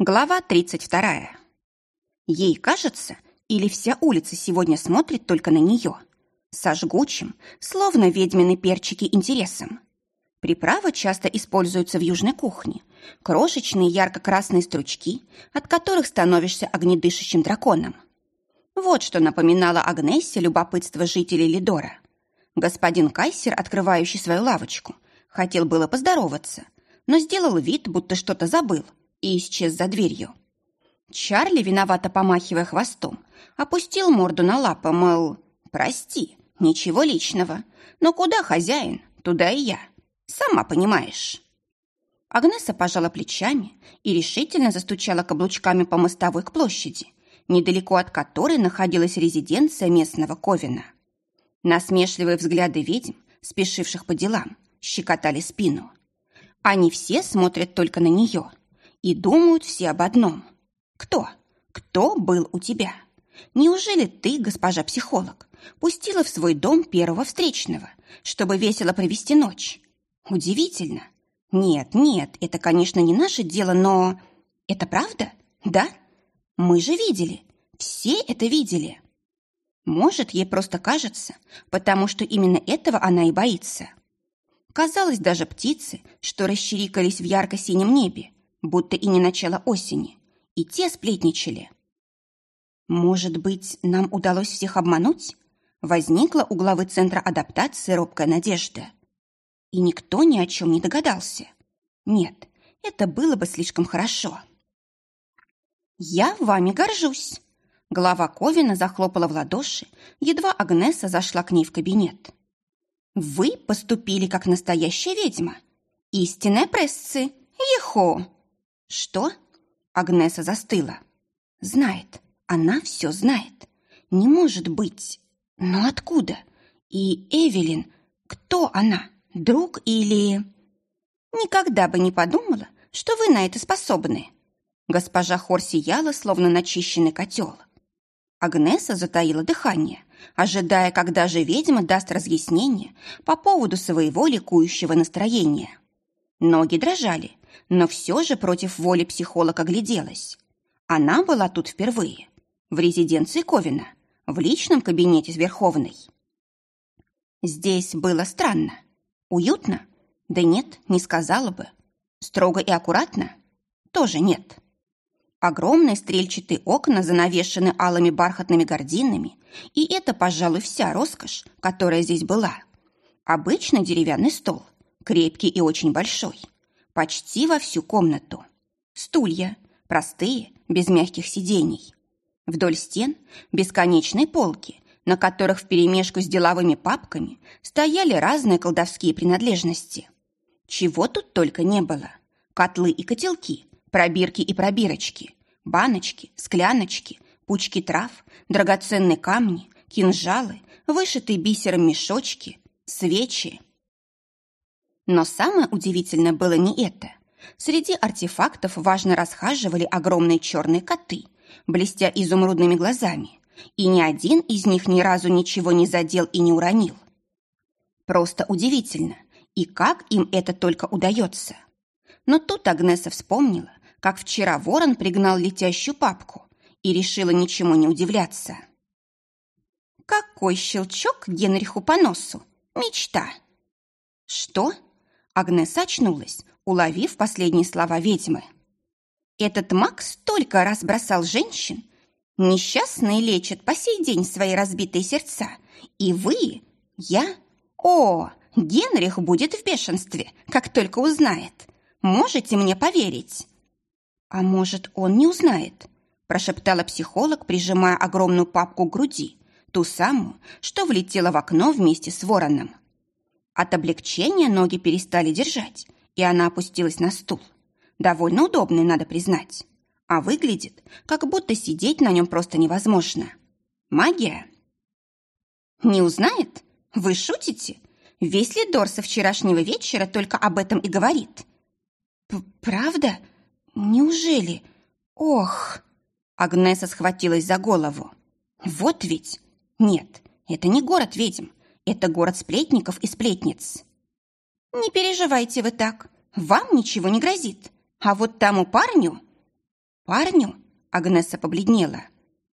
Глава 32. Ей кажется, или вся улица сегодня смотрит только на нее, со жгучим, словно ведьмины перчики, интересом. Приправы часто используются в южной кухне. Крошечные ярко-красные стручки, от которых становишься огнедышащим драконом. Вот что напоминало Агнессе любопытство жителей Лидора. Господин Кайсер, открывающий свою лавочку, хотел было поздороваться, но сделал вид, будто что-то забыл – и исчез за дверью. Чарли, виновато помахивая хвостом, опустил морду на лапы, мол, «Прости, ничего личного, но куда хозяин, туда и я, сама понимаешь». Агнеса пожала плечами и решительно застучала каблучками по мостовой к площади, недалеко от которой находилась резиденция местного Ковина. Насмешливые взгляды ведьм, спешивших по делам, щекотали спину. Они все смотрят только на нее – и думают все об одном. Кто? Кто был у тебя? Неужели ты, госпожа психолог, пустила в свой дом первого встречного, чтобы весело провести ночь? Удивительно. Нет, нет, это, конечно, не наше дело, но... Это правда? Да? Мы же видели. Все это видели. Может, ей просто кажется, потому что именно этого она и боится. Казалось, даже птицы, что расчирикались в ярко-синем небе, будто и не начало осени, и те сплетничали. Может быть, нам удалось всех обмануть? Возникла у главы Центра адаптации робкая надежда. И никто ни о чем не догадался. Нет, это было бы слишком хорошо. «Я вами горжусь!» Глава Ковина захлопала в ладоши, едва Агнеса зашла к ней в кабинет. «Вы поступили как настоящая ведьма. Истинная прессы. Ехо!» «Что?» Агнеса застыла. «Знает. Она все знает. Не может быть. Но откуда? И Эвелин, кто она? Друг или...» «Никогда бы не подумала, что вы на это способны». Госпожа Хор сияла, словно начищенный котел. Агнеса затаила дыхание, ожидая, когда же ведьма даст разъяснение по поводу своего ликующего настроения. Ноги дрожали, но все же против воли психолога гляделась. Она была тут впервые, в резиденции Ковина, в личном кабинете с Верховной. Здесь было странно. Уютно? Да нет, не сказала бы. Строго и аккуратно? Тоже нет. Огромные стрельчатые окна занавешены алыми бархатными гардинами, и это, пожалуй, вся роскошь, которая здесь была. Обычный деревянный стол, крепкий и очень большой – почти во всю комнату. Стулья, простые, без мягких сидений. Вдоль стен бесконечные полки, на которых вперемешку с деловыми папками стояли разные колдовские принадлежности. Чего тут только не было. Котлы и котелки, пробирки и пробирочки, баночки, скляночки, пучки трав, драгоценные камни, кинжалы, вышитые бисером мешочки, свечи – но самое удивительное было не это. Среди артефактов важно расхаживали огромные черные коты, блестя изумрудными глазами, и ни один из них ни разу ничего не задел и не уронил. Просто удивительно, и как им это только удается. Но тут Агнеса вспомнила, как вчера ворон пригнал летящую папку и решила ничему не удивляться. «Какой щелчок Генриху по носу! Мечта!» «Что?» Агнес очнулась, уловив последние слова ведьмы. «Этот маг столько раз бросал женщин. Несчастные лечат по сей день свои разбитые сердца. И вы, я... О, Генрих будет в бешенстве, как только узнает. Можете мне поверить?» «А может, он не узнает?» прошептала психолог, прижимая огромную папку к груди, ту самую, что влетела в окно вместе с вороном. От облегчения ноги перестали держать, и она опустилась на стул. Довольно удобный, надо признать. А выглядит, как будто сидеть на нем просто невозможно. Магия? Не узнает? Вы шутите? Весь Лидор со вчерашнего вечера только об этом и говорит. П Правда? Неужели? Ох! Агнеса схватилась за голову. Вот ведь! Нет, это не город ведьм, это город сплетников и сплетниц. Не переживайте вы так. Вам ничего не грозит. А вот тому парню... Парню? Агнеса побледнела.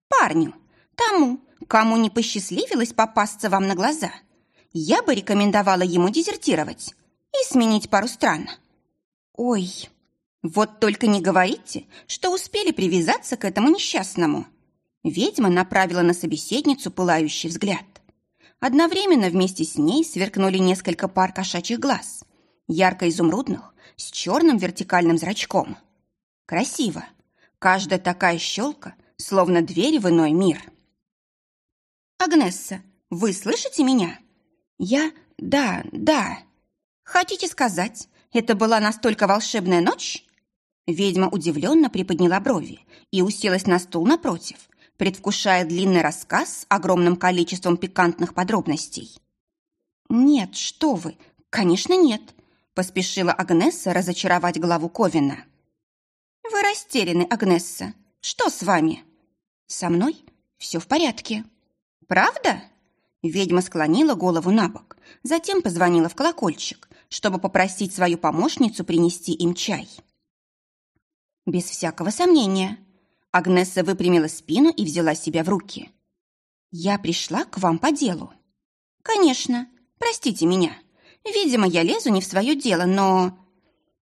Парню, тому, кому не посчастливилось попасться вам на глаза. Я бы рекомендовала ему дезертировать и сменить пару стран. Ой, вот только не говорите, что успели привязаться к этому несчастному. Ведьма направила на собеседницу пылающий взгляд. Одновременно вместе с ней сверкнули несколько пар кошачьих глаз, ярко-изумрудных, с черным вертикальным зрачком. Красиво. Каждая такая щелка, словно дверь в иной мир. «Агнесса, вы слышите меня?» «Я... да, да». «Хотите сказать, это была настолько волшебная ночь?» Ведьма удивленно приподняла брови и уселась на стул напротив, предвкушая длинный рассказ с огромным количеством пикантных подробностей. «Нет, что вы, конечно, нет», – поспешила Агнесса разочаровать главу Ковина. «Вы растеряны, Агнесса. Что с вами?» «Со мной все в порядке». «Правда?» Ведьма склонила голову на бок, затем позвонила в колокольчик, чтобы попросить свою помощницу принести им чай. Без всякого сомнения – Агнесса выпрямила спину и взяла себя в руки. «Я пришла к вам по делу». «Конечно. Простите меня. Видимо, я лезу не в свое дело, но...»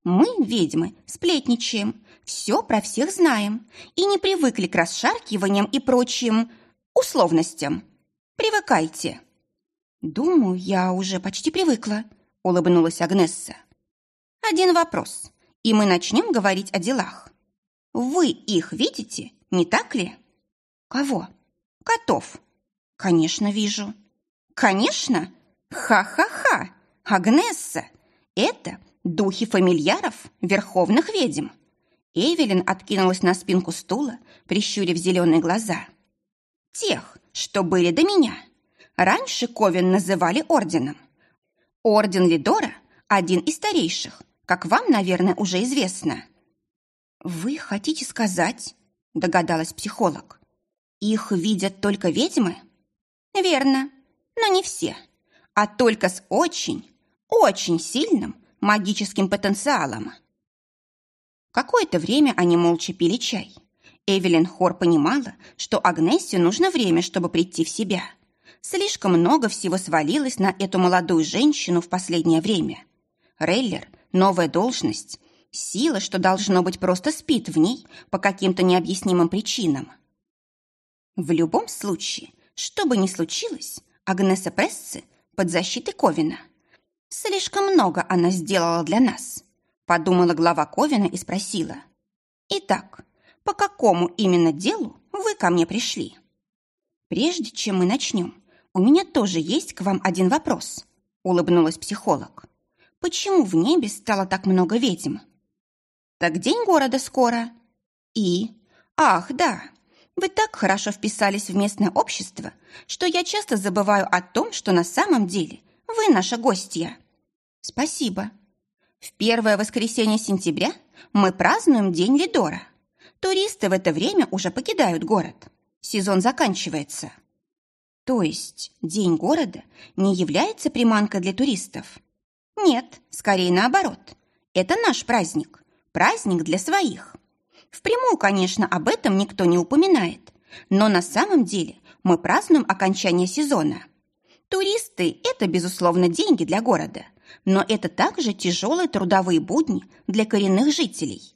«Мы, ведьмы, сплетничаем, все про всех знаем и не привыкли к расшаркиваниям и прочим условностям. Привыкайте». «Думаю, я уже почти привыкла», — улыбнулась Агнесса. «Один вопрос, и мы начнем говорить о делах. Вы их видите, не так ли? Кого? Котов. Конечно, вижу. Конечно? Ха-ха-ха! Агнесса! Это духи фамильяров верховных ведьм. Эвелин откинулась на спинку стула, прищурив зеленые глаза. Тех, что были до меня. Раньше Ковен называли орденом. Орден Лидора – один из старейших, как вам, наверное, уже известно – «Вы хотите сказать, — догадалась психолог, — их видят только ведьмы?» «Верно, но не все, а только с очень, очень сильным магическим потенциалом». Какое-то время они молча пили чай. Эвелин Хор понимала, что Агнессе нужно время, чтобы прийти в себя. Слишком много всего свалилось на эту молодую женщину в последнее время. Рейлер, новая должность, Сила, что должно быть, просто спит в ней по каким-то необъяснимым причинам. В любом случае, что бы ни случилось, Агнеса Прессы под защитой Ковина. Слишком много она сделала для нас, подумала глава Ковина и спросила. Итак, по какому именно делу вы ко мне пришли? Прежде чем мы начнем, у меня тоже есть к вам один вопрос, улыбнулась психолог. Почему в небе стало так много ведьм? Так день города скоро. И... Ах, да, вы так хорошо вписались в местное общество, что я часто забываю о том, что на самом деле вы наша гостья. Спасибо. В первое воскресенье сентября мы празднуем День Лидора. Туристы в это время уже покидают город. Сезон заканчивается. То есть День города не является приманкой для туристов? Нет, скорее наоборот. Это наш праздник праздник для своих. Впрямую, конечно, об этом никто не упоминает, но на самом деле мы празднуем окончание сезона. Туристы – это, безусловно, деньги для города, но это также тяжелые трудовые будни для коренных жителей.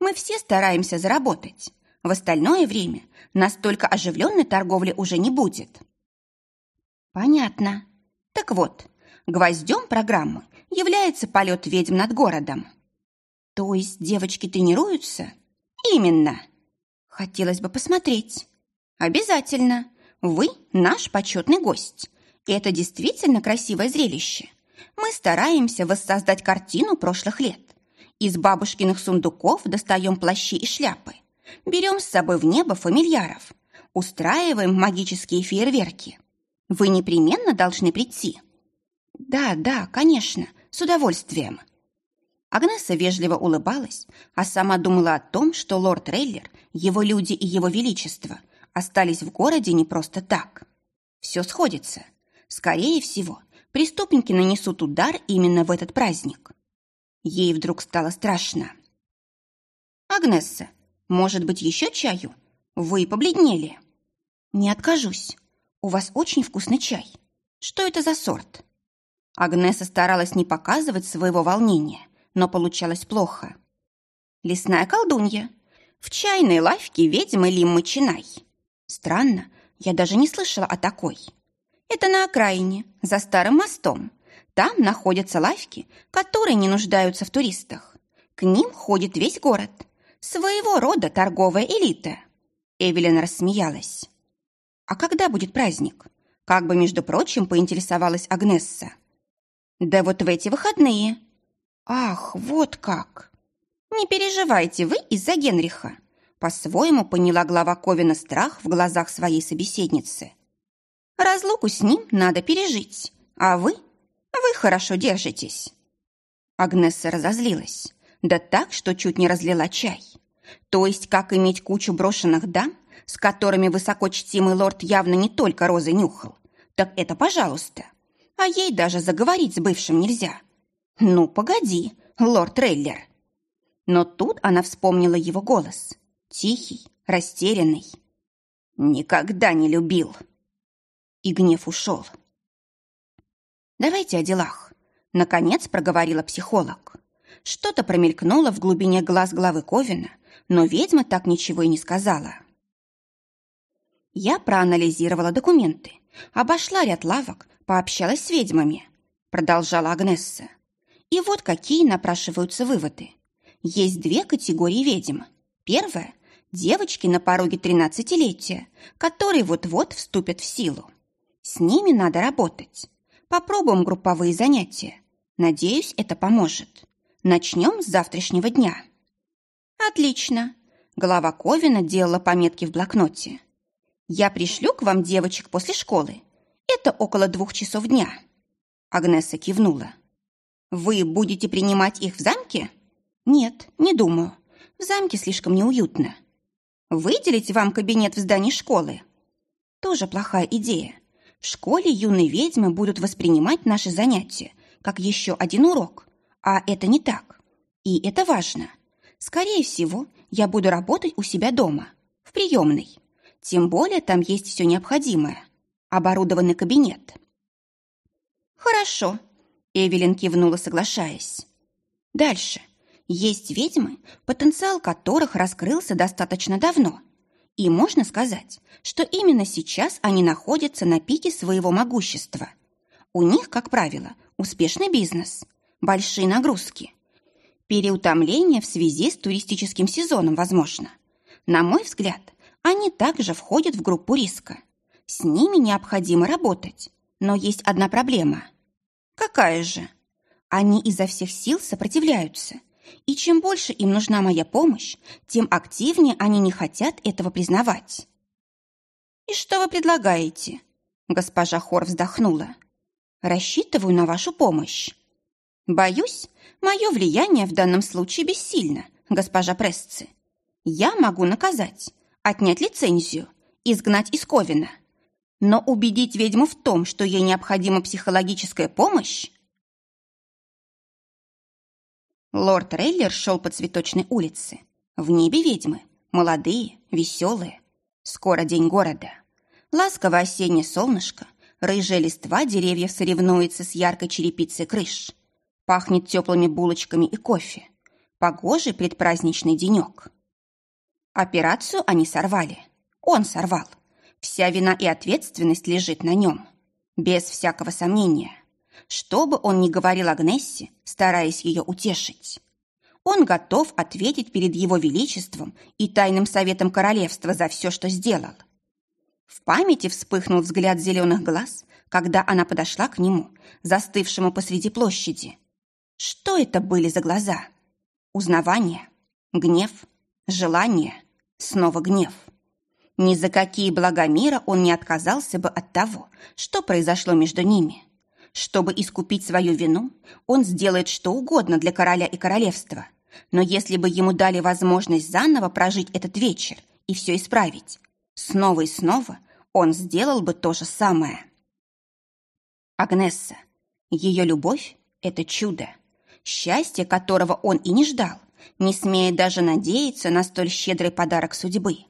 Мы все стараемся заработать. В остальное время настолько оживленной торговли уже не будет. Понятно. Так вот, гвоздем программы является полет ведьм над городом. То есть девочки тренируются? Именно. Хотелось бы посмотреть. Обязательно. Вы наш почетный гость. Это действительно красивое зрелище. Мы стараемся воссоздать картину прошлых лет. Из бабушкиных сундуков достаем плащи и шляпы. Берем с собой в небо фамильяров. Устраиваем магические фейерверки. Вы непременно должны прийти. Да, да, конечно, с удовольствием. Агнеса вежливо улыбалась, а сама думала о том, что лорд Рейлер, его люди и его величество остались в городе не просто так. Все сходится. Скорее всего, преступники нанесут удар именно в этот праздник. Ей вдруг стало страшно. «Агнесса, Может быть, еще чаю? Вы побледнели. Не откажусь. У вас очень вкусный чай. Что это за сорт? Агнеса старалась не показывать своего волнения, но получалось плохо. Лесная колдунья. В чайной лавке ведьмы Лиммы Чинай. Странно, я даже не слышала о такой. Это на окраине, за старым мостом. Там находятся лавки, которые не нуждаются в туристах. К ним ходит весь город. Своего рода торговая элита. Эвелин рассмеялась. А когда будет праздник? Как бы, между прочим, поинтересовалась Агнесса. Да вот в эти выходные. Ах, вот как. Не переживайте вы из-за Генриха. По-своему поняла глава Ковина страх в глазах своей собеседницы. Разлуку с ним надо пережить, а вы, вы хорошо держитесь. Агнесса разозлилась, да так, что чуть не разлила чай. То есть, как иметь кучу брошенных дам, с которыми высокочтимый лорд явно не только розы нюхал, так это пожалуйста. А ей даже заговорить с бывшим нельзя. Ну, погоди, лорд Рейлер. Но тут она вспомнила его голос. Тихий, растерянный. Никогда не любил и гнев ушел. «Давайте о делах», — наконец проговорила психолог. Что-то промелькнуло в глубине глаз главы Ковина, но ведьма так ничего и не сказала. Я проанализировала документы, обошла ряд лавок, пообщалась с ведьмами, продолжала Агнесса. И вот какие напрашиваются выводы. Есть две категории ведьм. Первая – девочки на пороге тринадцатилетия, которые вот-вот вступят в силу. С ними надо работать. Попробуем групповые занятия. Надеюсь, это поможет. Начнем с завтрашнего дня. Отлично. Глава Ковина делала пометки в блокноте. Я пришлю к вам девочек после школы. Это около двух часов дня. Агнеса кивнула. Вы будете принимать их в замке? Нет, не думаю. В замке слишком неуютно. Выделить вам кабинет в здании школы? Тоже плохая идея. В школе юные ведьмы будут воспринимать наши занятия как еще один урок. А это не так. И это важно. Скорее всего, я буду работать у себя дома, в приемной. Тем более там есть все необходимое. Оборудованный кабинет. Хорошо. Эвелин кивнула, соглашаясь. Дальше. Есть ведьмы, потенциал которых раскрылся достаточно давно – и можно сказать, что именно сейчас они находятся на пике своего могущества. У них, как правило, успешный бизнес, большие нагрузки. Переутомление в связи с туристическим сезоном, возможно. На мой взгляд, они также входят в группу риска. С ними необходимо работать, но есть одна проблема. Какая же? Они изо всех сил сопротивляются – и чем больше им нужна моя помощь, тем активнее они не хотят этого признавать. «И что вы предлагаете?» Госпожа Хор вздохнула. «Рассчитываю на вашу помощь. Боюсь, мое влияние в данном случае бессильно, госпожа Прессы. Я могу наказать, отнять лицензию, изгнать из Ковина. Но убедить ведьму в том, что ей необходима психологическая помощь, Лорд Рейлер шел по цветочной улице. В небе ведьмы. Молодые, веселые. Скоро день города. Ласковое осеннее солнышко, рыжая листва деревьев соревнуется с яркой черепицей крыш. Пахнет теплыми булочками и кофе. Погожий предпраздничный денек. Операцию они сорвали. Он сорвал. Вся вина и ответственность лежит на нем. Без всякого сомнения что бы он ни говорил Агнессе, стараясь ее утешить. Он готов ответить перед его величеством и тайным советом королевства за все, что сделал. В памяти вспыхнул взгляд зеленых глаз, когда она подошла к нему, застывшему посреди площади. Что это были за глаза? Узнавание, гнев, желание, снова гнев. Ни за какие блага мира он не отказался бы от того, что произошло между ними. Чтобы искупить свою вину, он сделает что угодно для короля и королевства. Но если бы ему дали возможность заново прожить этот вечер и все исправить, снова и снова он сделал бы то же самое. Агнесса. Ее любовь – это чудо. Счастье, которого он и не ждал, не смея даже надеяться на столь щедрый подарок судьбы.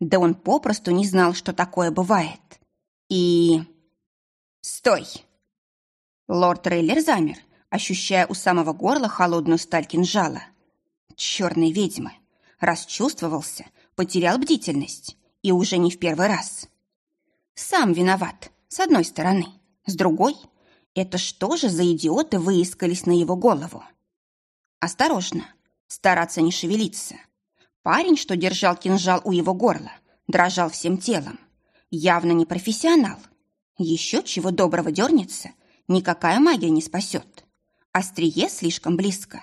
Да он попросту не знал, что такое бывает. И... «Стой!» Лорд Рейлер замер, ощущая у самого горла холодную сталь кинжала. Черные ведьмы. Расчувствовался, потерял бдительность. И уже не в первый раз. Сам виноват, с одной стороны. С другой, это что же за идиоты выискались на его голову? Осторожно, стараться не шевелиться. Парень, что держал кинжал у его горла, дрожал всем телом. Явно не профессионал. Еще чего доброго дернется, никакая магия не спасет. Острие слишком близко.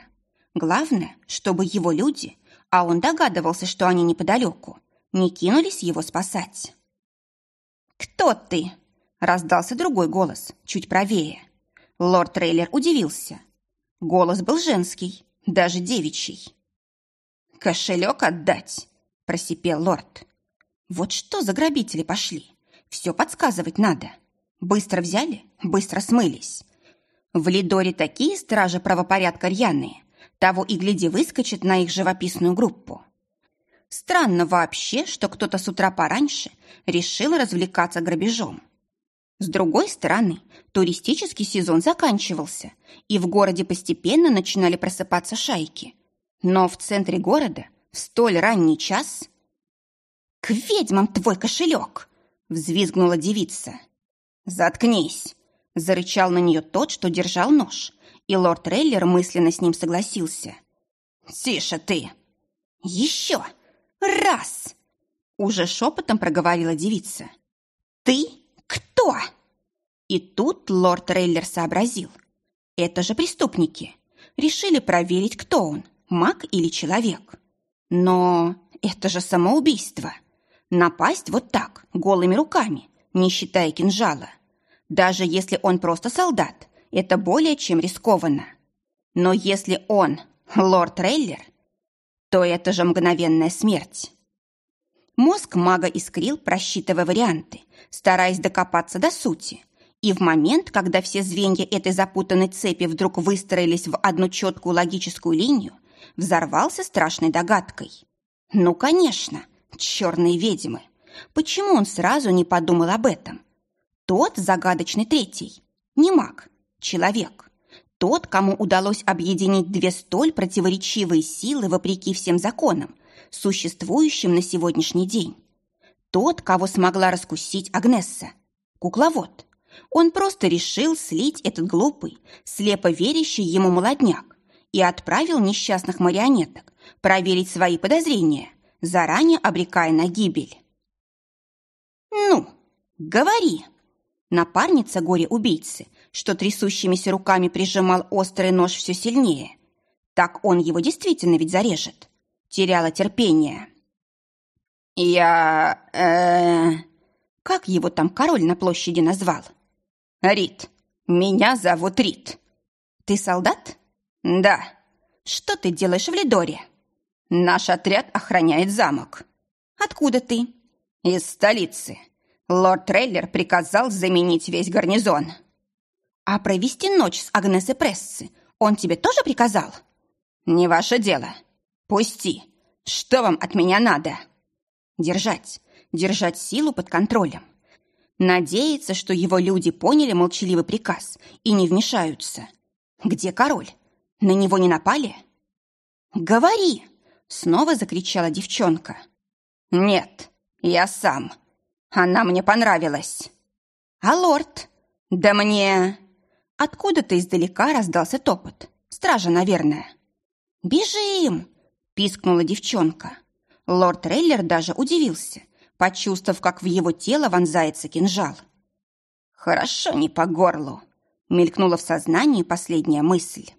Главное, чтобы его люди, а он догадывался, что они неподалеку, не кинулись его спасать. «Кто ты?» – раздался другой голос, чуть правее. Лорд Трейлер удивился. Голос был женский, даже девичий. «Кошелек отдать!» – просипел лорд. «Вот что за грабители пошли? Все подсказывать надо. Быстро взяли, быстро смылись. В Лидоре такие стражи правопорядка рьяные, того и гляди выскочит на их живописную группу. Странно вообще, что кто-то с утра пораньше решил развлекаться грабежом. С другой стороны, туристический сезон заканчивался, и в городе постепенно начинали просыпаться шайки. Но в центре города в столь ранний час... «К ведьмам твой кошелек!» — взвизгнула девица. «Заткнись!» — зарычал на нее тот, что держал нож, и лорд Рейлер мысленно с ним согласился. «Тише ты!» «Еще! Раз!» Уже шепотом проговорила девица. «Ты кто?» И тут лорд Рейлер сообразил. «Это же преступники. Решили проверить, кто он, маг или человек. Но это же самоубийство. Напасть вот так, голыми руками, не считая кинжала. Даже если он просто солдат, это более чем рискованно. Но если он лорд Рейлер, то это же мгновенная смерть. Мозг мага искрил, просчитывая варианты, стараясь докопаться до сути. И в момент, когда все звенья этой запутанной цепи вдруг выстроились в одну четкую логическую линию, взорвался страшной догадкой. Ну, конечно, черные ведьмы. Почему он сразу не подумал об этом? Тот загадочный третий. Не маг, человек. Тот, кому удалось объединить две столь противоречивые силы вопреки всем законам, существующим на сегодняшний день. Тот, кого смогла раскусить Агнесса. Кукловод. Он просто решил слить этот глупый, слепо верящий ему молодняк и отправил несчастных марионеток проверить свои подозрения, заранее обрекая на гибель. «Ну, говори!» Напарница горе-убийцы, что трясущимися руками прижимал острый нож все сильнее. Так он его действительно ведь зарежет. Теряла терпение. «Я... э Как его там король на площади назвал?» «Рит. Меня зовут Рит». «Ты солдат?» «Да». «Что ты делаешь в Лидоре?» «Наш отряд охраняет замок». «Откуда ты?» «Из столицы. Лорд Трейлер приказал заменить весь гарнизон». «А провести ночь с Агнесой Прессы он тебе тоже приказал?» «Не ваше дело. Пусти. Что вам от меня надо?» «Держать. Держать силу под контролем. Надеяться, что его люди поняли молчаливый приказ и не вмешаются. Где король? На него не напали?» «Говори!» — снова закричала девчонка. «Нет, я сам. Она мне понравилась». «А лорд?» «Да мне...» Откуда-то издалека раздался топот. Стража, наверное. «Бежим!» — пискнула девчонка. Лорд Рейлер даже удивился, почувствовав, как в его тело вонзается кинжал. «Хорошо не по горлу», — мелькнула в сознании последняя мысль.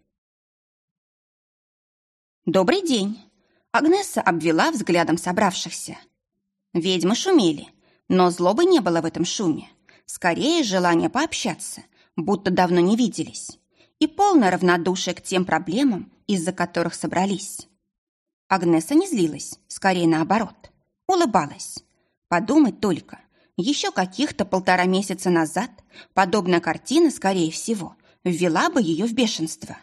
«Добрый день!» — Агнеса обвела взглядом собравшихся. Ведьмы шумели, но злобы не было в этом шуме. Скорее, желание пообщаться, будто давно не виделись. И полное равнодушие к тем проблемам, из-за которых собрались. Агнеса не злилась, скорее наоборот. Улыбалась. Подумать только, еще каких-то полтора месяца назад подобная картина, скорее всего, ввела бы ее в бешенство.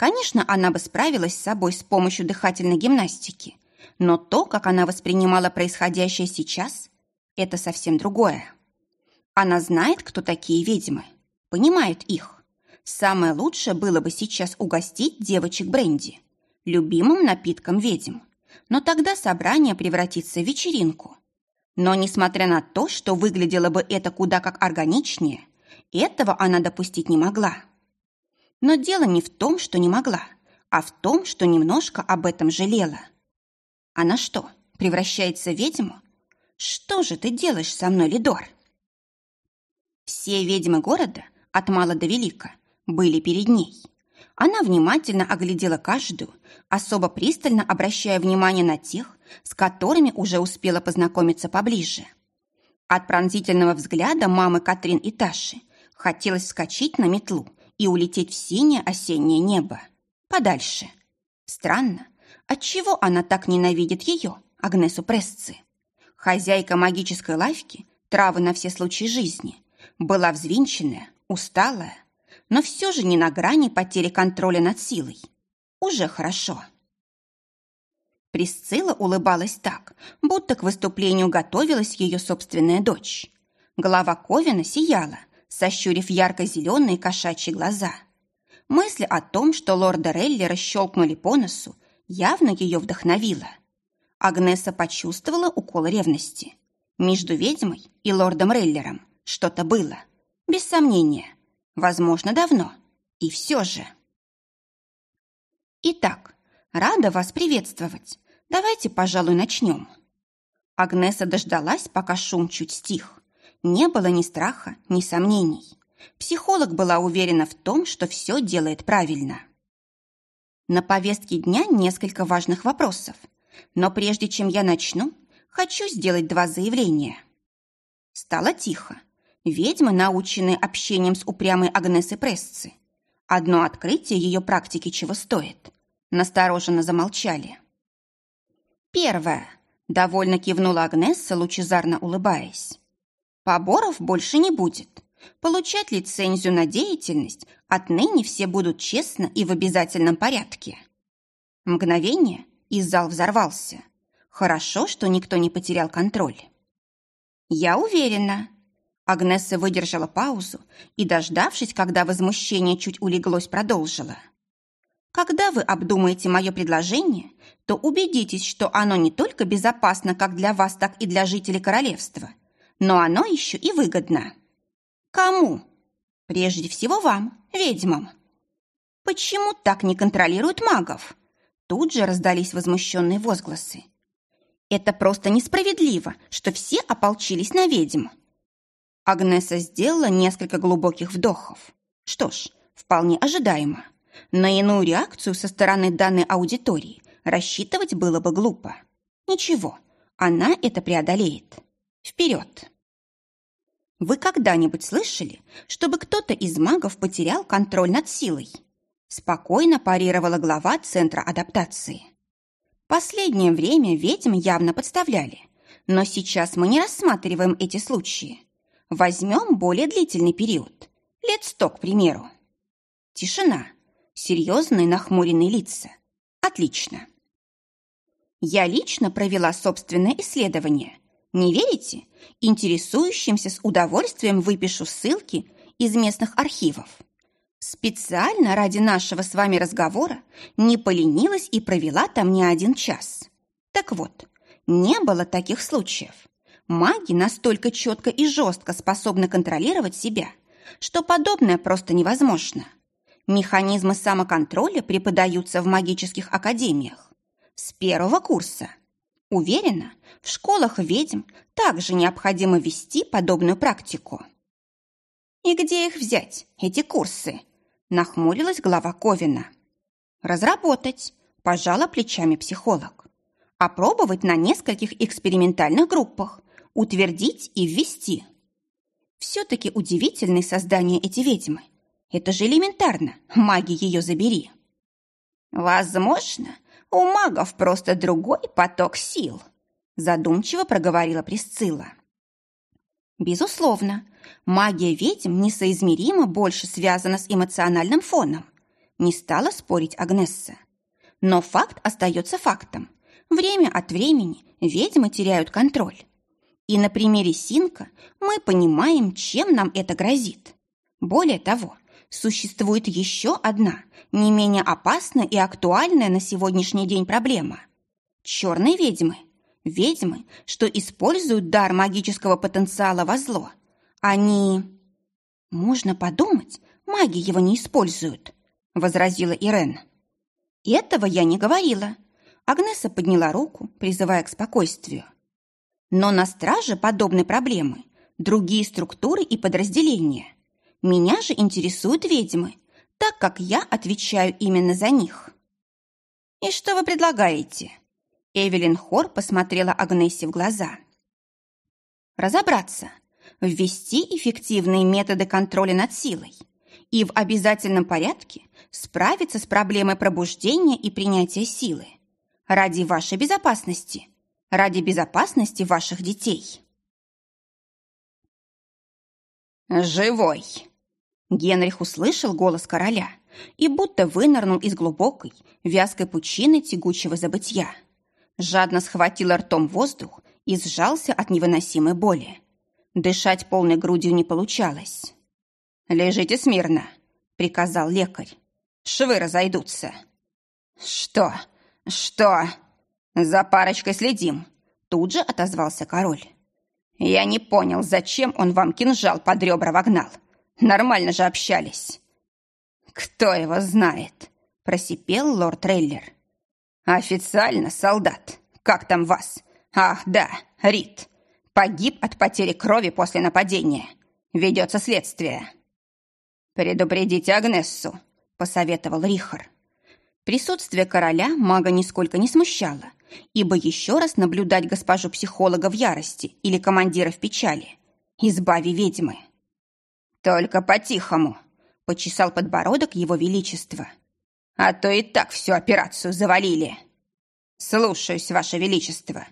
Конечно, она бы справилась с собой с помощью дыхательной гимнастики, но то, как она воспринимала происходящее сейчас, это совсем другое. Она знает, кто такие ведьмы, понимает их. Самое лучшее было бы сейчас угостить девочек бренди, любимым напитком ведьм. Но тогда собрание превратится в вечеринку. Но несмотря на то, что выглядело бы это куда как органичнее, этого она допустить не могла. Но дело не в том, что не могла, а в том, что немножко об этом жалела. Она что, превращается в ведьму? Что же ты делаешь со мной, Лидор? Все ведьмы города, от мала до велика, были перед ней. Она внимательно оглядела каждую, особо пристально обращая внимание на тех, с которыми уже успела познакомиться поближе. От пронзительного взгляда мамы Катрин и Таши хотелось вскочить на метлу и улететь в синее осеннее небо. Подальше. Странно, отчего она так ненавидит ее, Агнесу Пресци? Хозяйка магической лавки, травы на все случаи жизни, была взвинченная, усталая, но все же не на грани потери контроля над силой. Уже хорошо. Присцилла улыбалась так, будто к выступлению готовилась ее собственная дочь. Голова Ковина сияла, сощурив ярко-зеленые кошачьи глаза. Мысль о том, что лорда Реллера щелкнули по носу, явно ее вдохновила. Агнеса почувствовала укол ревности. Между ведьмой и лордом Реллером что-то было. Без сомнения. Возможно, давно. И все же. Итак, рада вас приветствовать. Давайте, пожалуй, начнем. Агнеса дождалась, пока шум чуть стих. Не было ни страха, ни сомнений. Психолог была уверена в том, что все делает правильно. На повестке дня несколько важных вопросов. Но прежде чем я начну, хочу сделать два заявления. Стало тихо. Ведьмы, наученные общением с упрямой Агнесой Прессы. Одно открытие ее практики чего стоит. Настороженно замолчали. Первое. Довольно кивнула Агнесса, лучезарно улыбаясь. Поборов больше не будет. Получать лицензию на деятельность отныне все будут честно и в обязательном порядке. Мгновение, и зал взорвался. Хорошо, что никто не потерял контроль. Я уверена. Агнесса выдержала паузу и, дождавшись, когда возмущение чуть улеглось, продолжила. Когда вы обдумаете мое предложение, то убедитесь, что оно не только безопасно как для вас, так и для жителей королевства, но оно еще и выгодно. Кому? Прежде всего вам, ведьмам. Почему так не контролируют магов? Тут же раздались возмущенные возгласы. Это просто несправедливо, что все ополчились на ведьм. Агнеса сделала несколько глубоких вдохов. Что ж, вполне ожидаемо. На иную реакцию со стороны данной аудитории рассчитывать было бы глупо. Ничего, она это преодолеет. Вперед! Вы когда-нибудь слышали, чтобы кто-то из магов потерял контроль над силой? Спокойно парировала глава Центра адаптации. Последнее время ведьм явно подставляли, но сейчас мы не рассматриваем эти случаи. Возьмем более длительный период, лет сто, к примеру. Тишина, серьезные нахмуренные лица. Отлично. Я лично провела собственное исследование не верите? Интересующимся с удовольствием выпишу ссылки из местных архивов. Специально ради нашего с вами разговора не поленилась и провела там не один час. Так вот, не было таких случаев. Маги настолько четко и жестко способны контролировать себя, что подобное просто невозможно. Механизмы самоконтроля преподаются в магических академиях. С первого курса. Уверена, в школах ведьм также необходимо вести подобную практику. «И где их взять, эти курсы?» – нахмурилась глава Ковина. «Разработать», – пожала плечами психолог. «Опробовать на нескольких экспериментальных группах, утвердить и ввести». Все-таки удивительные создания эти ведьмы. Это же элементарно, маги ее забери. «Возможно, у магов просто другой поток сил», задумчиво проговорила Присцилла. Безусловно, магия ведьм несоизмеримо больше связана с эмоциональным фоном. Не стала спорить Агнесса. Но факт остается фактом. Время от времени ведьмы теряют контроль. И на примере Синка мы понимаем, чем нам это грозит. Более того, существует еще одна, не менее опасная и актуальная на сегодняшний день проблема. Черные ведьмы. Ведьмы, что используют дар магического потенциала во зло. Они... Можно подумать, маги его не используют, возразила Ирен. Этого я не говорила. Агнеса подняла руку, призывая к спокойствию. Но на страже подобной проблемы другие структуры и подразделения. Меня же интересуют ведьмы, так как я отвечаю именно за них. «И что вы предлагаете?» Эвелин Хор посмотрела Агнессе в глаза. «Разобраться, ввести эффективные методы контроля над силой и в обязательном порядке справиться с проблемой пробуждения и принятия силы ради вашей безопасности, ради безопасности ваших детей. «Живой!» Генрих услышал голос короля и будто вынырнул из глубокой, вязкой пучины тягучего забытья. Жадно схватил ртом воздух и сжался от невыносимой боли. Дышать полной грудью не получалось. «Лежите смирно», — приказал лекарь. «Швы разойдутся». «Что? Что?» «За парочкой следим», — тут же отозвался король. «Я не понял, зачем он вам кинжал под ребра вогнал. Нормально же общались». «Кто его знает?» — просипел лорд Трейлер. «Официально солдат. Как там вас? Ах, да, Рид. Погиб от потери крови после нападения. Ведется следствие». «Предупредите Агнессу», — посоветовал Рихар. Присутствие короля мага нисколько не смущало, ибо еще раз наблюдать госпожу-психолога в ярости или командира в печали. Избави ведьмы. «Только по-тихому», — почесал подбородок его величества. «А то и так всю операцию завалили». «Слушаюсь, ваше величество»,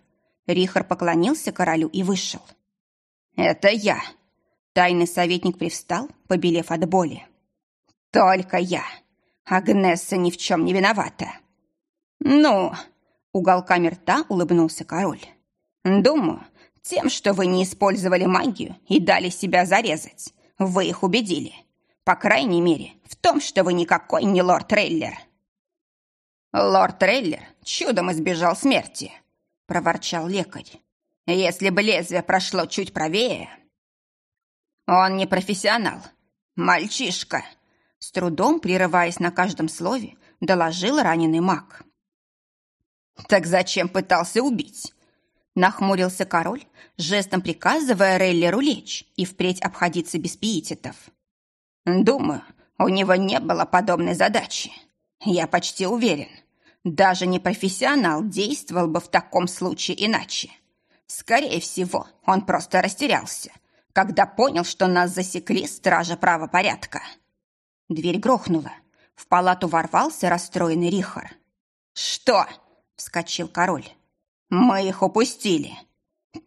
Рихар поклонился королю и вышел. «Это я!» Тайный советник привстал, побелев от боли. «Только я! Агнесса ни в чем не виновата!» «Ну!» Уголками рта улыбнулся король. «Думаю, тем, что вы не использовали магию и дали себя зарезать, вы их убедили. По крайней мере, в том, что вы никакой не лорд Трейлер». «Лорд Трейлер чудом избежал смерти», проворчал лекарь. «Если бы лезвие прошло чуть правее...» «Он не профессионал. Мальчишка!» С трудом, прерываясь на каждом слове, доложил раненый маг. «Так зачем пытался убить?» Нахмурился король, жестом приказывая Рейлеру лечь и впредь обходиться без пиететов. «Думаю, у него не было подобной задачи. Я почти уверен, даже не профессионал действовал бы в таком случае иначе. Скорее всего, он просто растерялся, когда понял, что нас засекли стража правопорядка. Дверь грохнула. В палату ворвался расстроенный Рихар. «Что?» — вскочил король. «Мы их упустили».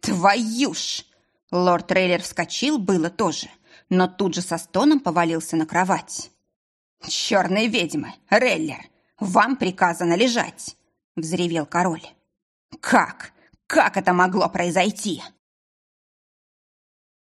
«Твою ж!» Лорд Трейлер вскочил было тоже, но тут же со стоном повалился на кровать. «Черные ведьмы! Рейлер! «Вам приказано лежать!» — взревел король. «Как? Как это могло произойти?»